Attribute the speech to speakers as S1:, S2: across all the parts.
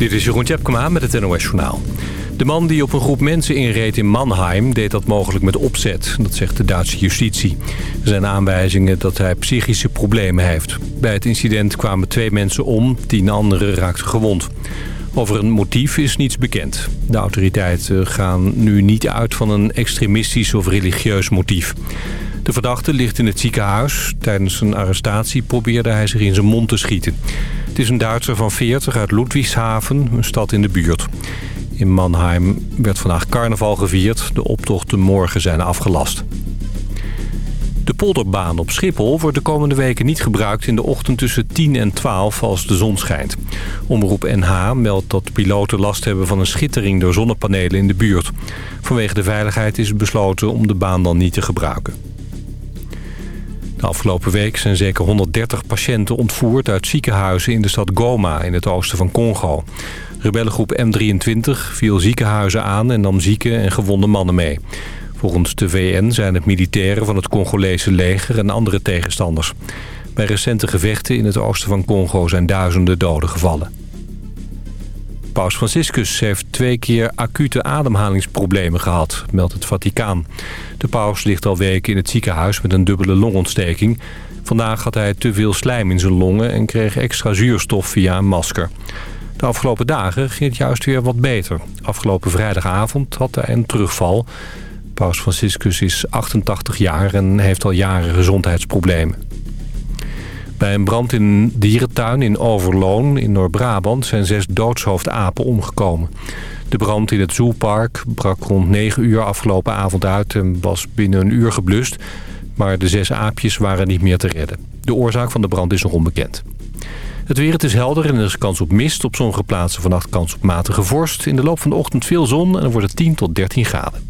S1: Dit is Jeroen Tjepkema met het NOS Journaal. De man die op een groep mensen inreed in Mannheim deed dat mogelijk met opzet. Dat zegt de Duitse justitie. Er zijn aanwijzingen dat hij psychische problemen heeft. Bij het incident kwamen twee mensen om, tien anderen raakten gewond. Over een motief is niets bekend. De autoriteiten gaan nu niet uit van een extremistisch of religieus motief. De verdachte ligt in het ziekenhuis. Tijdens zijn arrestatie probeerde hij zich in zijn mond te schieten. Is een Duitser van 40 uit Ludwigshaven, een stad in de buurt. In Mannheim werd vandaag carnaval gevierd. De optochten morgen zijn afgelast. De polderbaan op Schiphol wordt de komende weken niet gebruikt... in de ochtend tussen 10 en 12 als de zon schijnt. Omroep NH meldt dat piloten last hebben van een schittering... door zonnepanelen in de buurt. Vanwege de veiligheid is besloten om de baan dan niet te gebruiken. De afgelopen week zijn zeker 130 patiënten ontvoerd uit ziekenhuizen in de stad Goma in het oosten van Congo. Rebellengroep M23 viel ziekenhuizen aan en nam zieke en gewonde mannen mee. Volgens de VN zijn het militairen van het Congolese leger en andere tegenstanders. Bij recente gevechten in het oosten van Congo zijn duizenden doden gevallen. Paus Franciscus heeft twee keer acute ademhalingsproblemen gehad, meldt het Vaticaan. De paus ligt al weken in het ziekenhuis met een dubbele longontsteking. Vandaag had hij te veel slijm in zijn longen en kreeg extra zuurstof via een masker. De afgelopen dagen ging het juist weer wat beter. Afgelopen vrijdagavond had hij een terugval. Paus Franciscus is 88 jaar en heeft al jaren gezondheidsproblemen. Bij een brand in een dierentuin in Overloon in Noord-Brabant zijn zes doodshoofdapen omgekomen. De brand in het zoopark brak rond 9 uur afgelopen avond uit en was binnen een uur geblust. Maar de zes aapjes waren niet meer te redden. De oorzaak van de brand is nog onbekend. Het weer, het is helder en er is kans op mist. Op sommige plaatsen vannacht kans op matige vorst. In de loop van de ochtend veel zon en dan wordt het 10 tot 13 graden.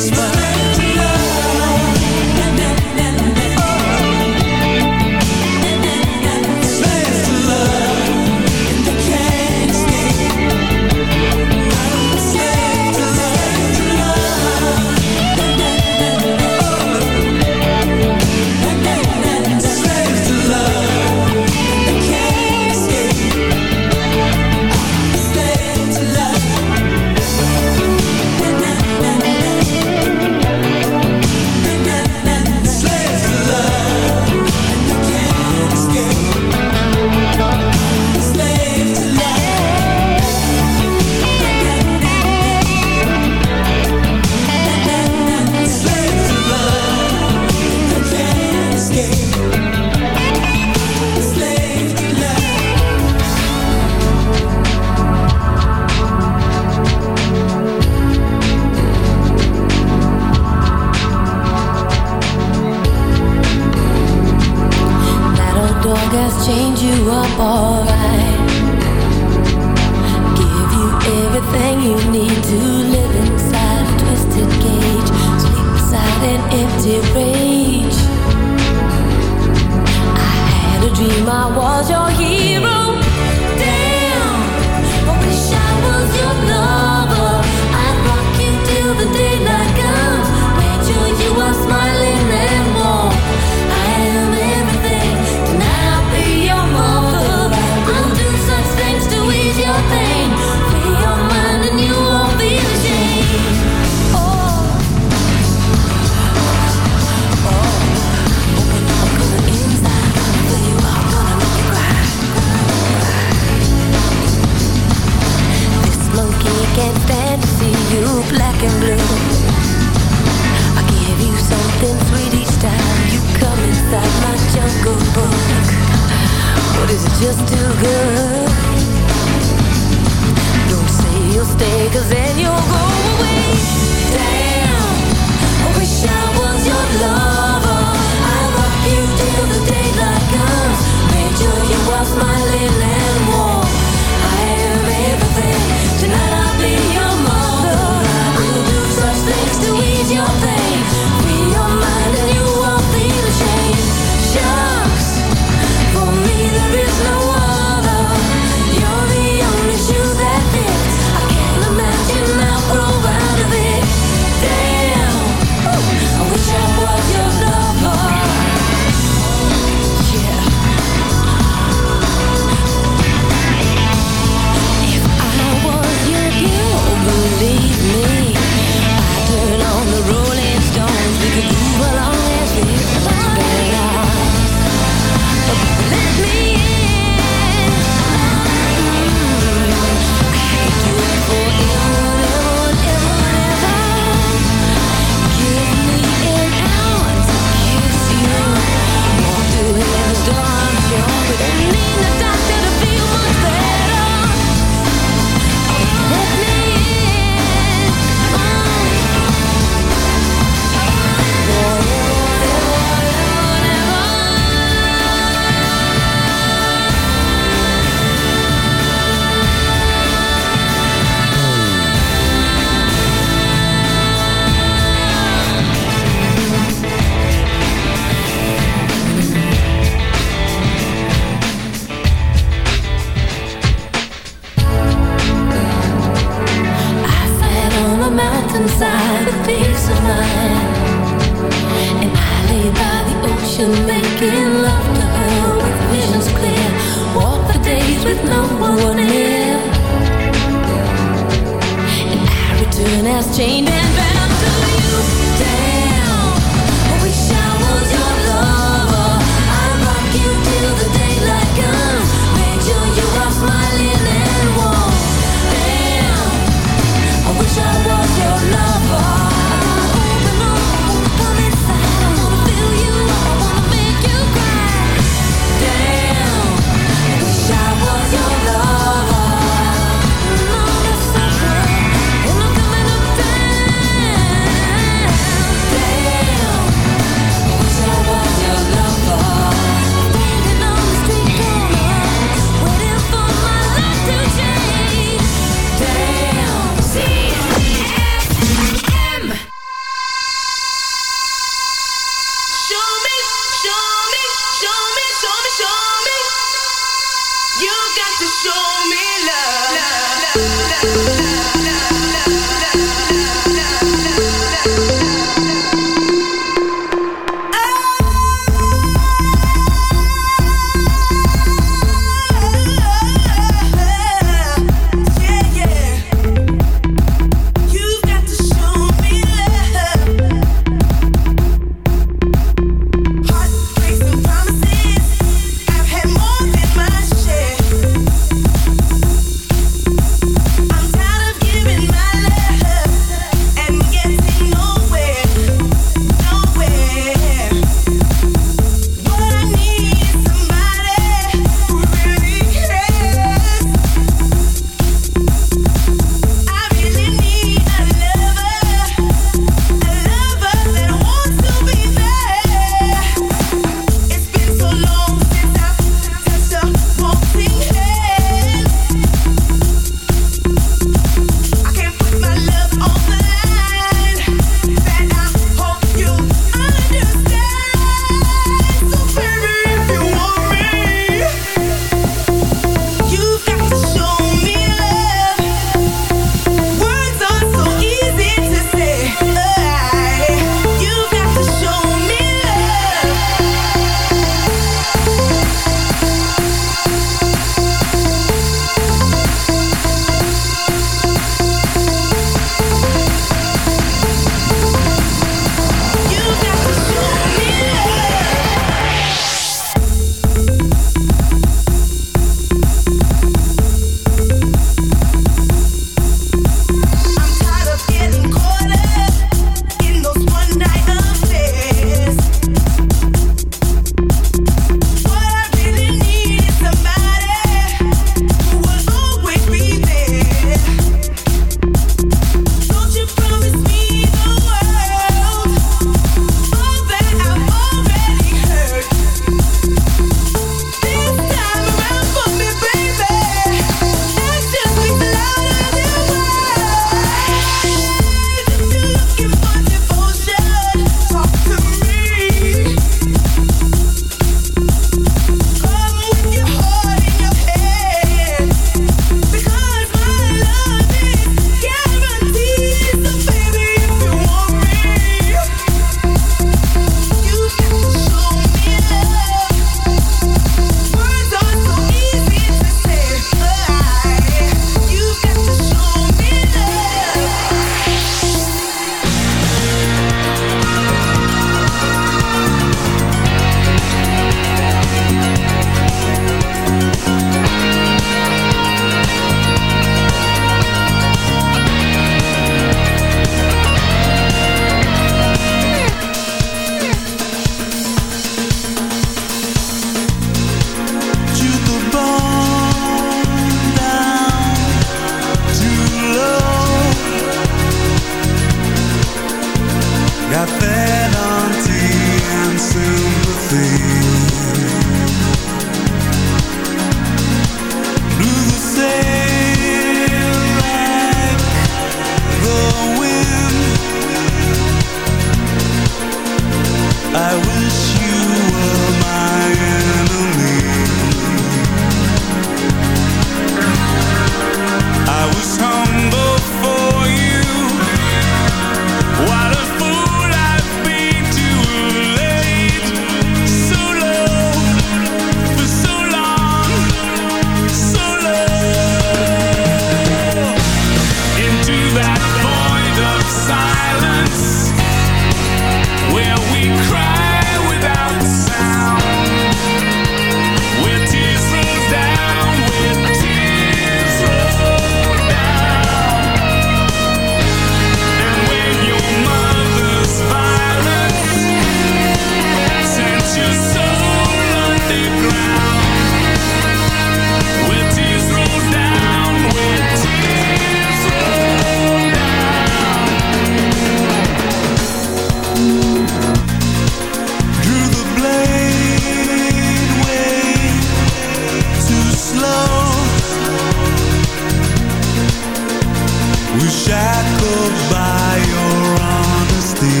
S2: shackled by your honesty.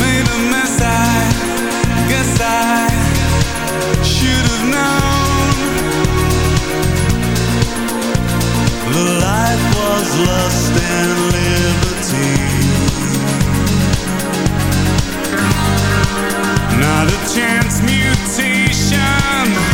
S2: Made a mess, I guess I should have known. The life was lust and liberty. Not a chance mutation.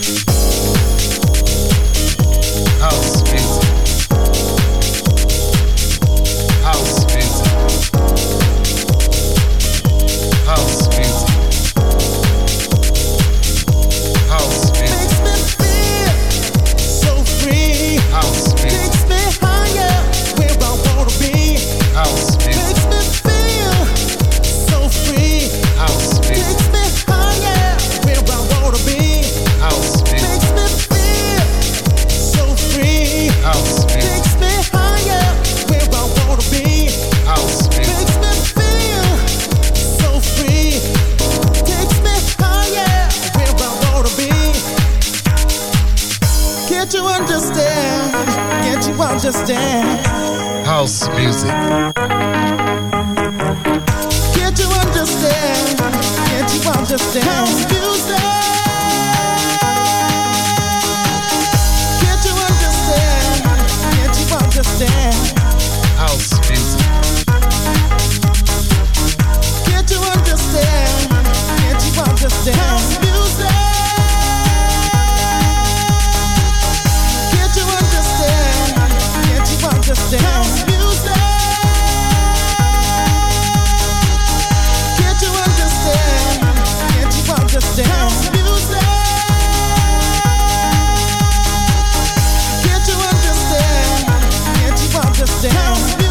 S3: down.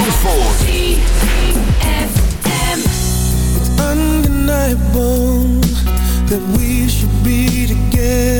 S4: Zandvoort.
S5: It's undeniable that we should be together.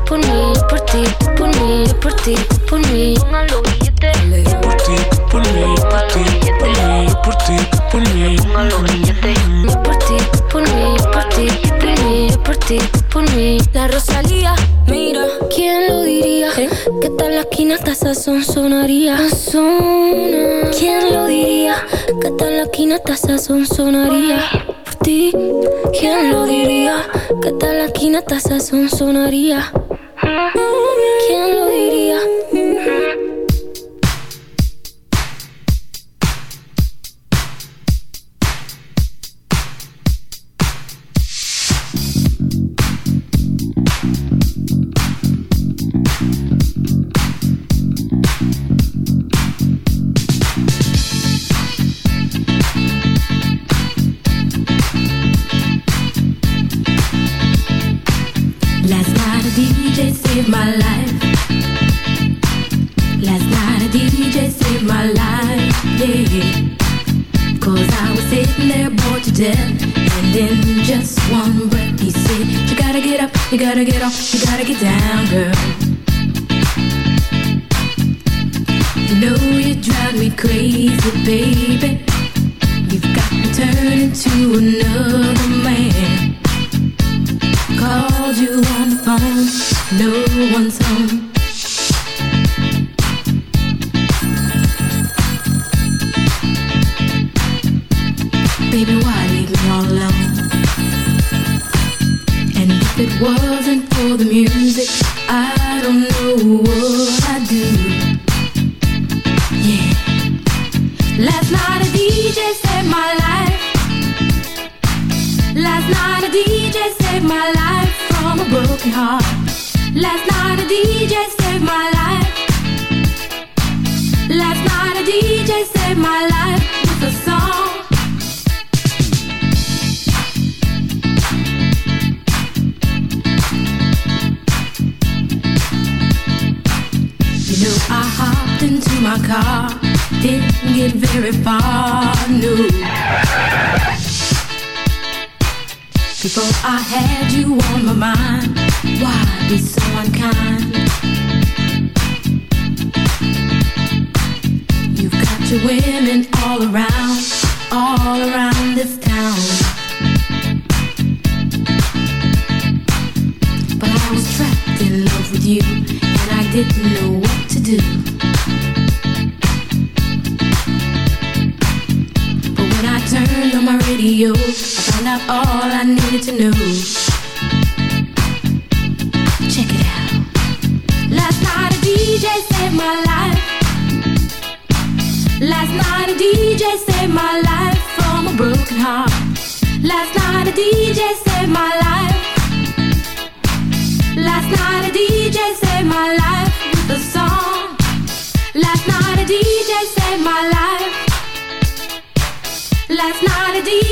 S6: por mí, por ti, por mí, por ti, por mí.
S2: Yo por ti, por mí, por ti, por mí, por ti, por mí.
S6: Yo por ti, por mí, por ti, por mí, por ti, por mí. La Rosalía, mira, ¿quién lo diría? Que tal la esquina hasta sazón sonaría. ¿Quién lo diría? Que tal la esquina hasta sazón sonaría. Por ti, ¿quién lo diría? Que tal la esquina hasta sazón sonaría.
S7: Can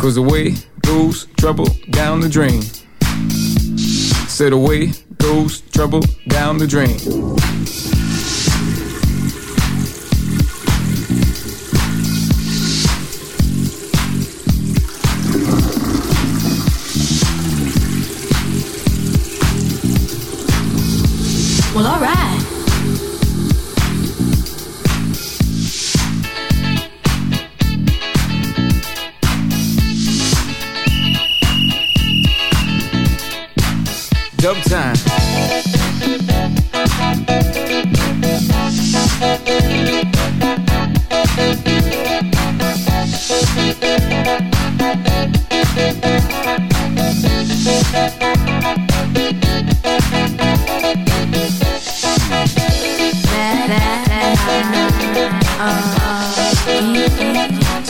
S8: cause away goes trouble down the drain. Said away goes trouble down the drain. sometimes.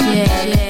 S7: Yeah, yeah.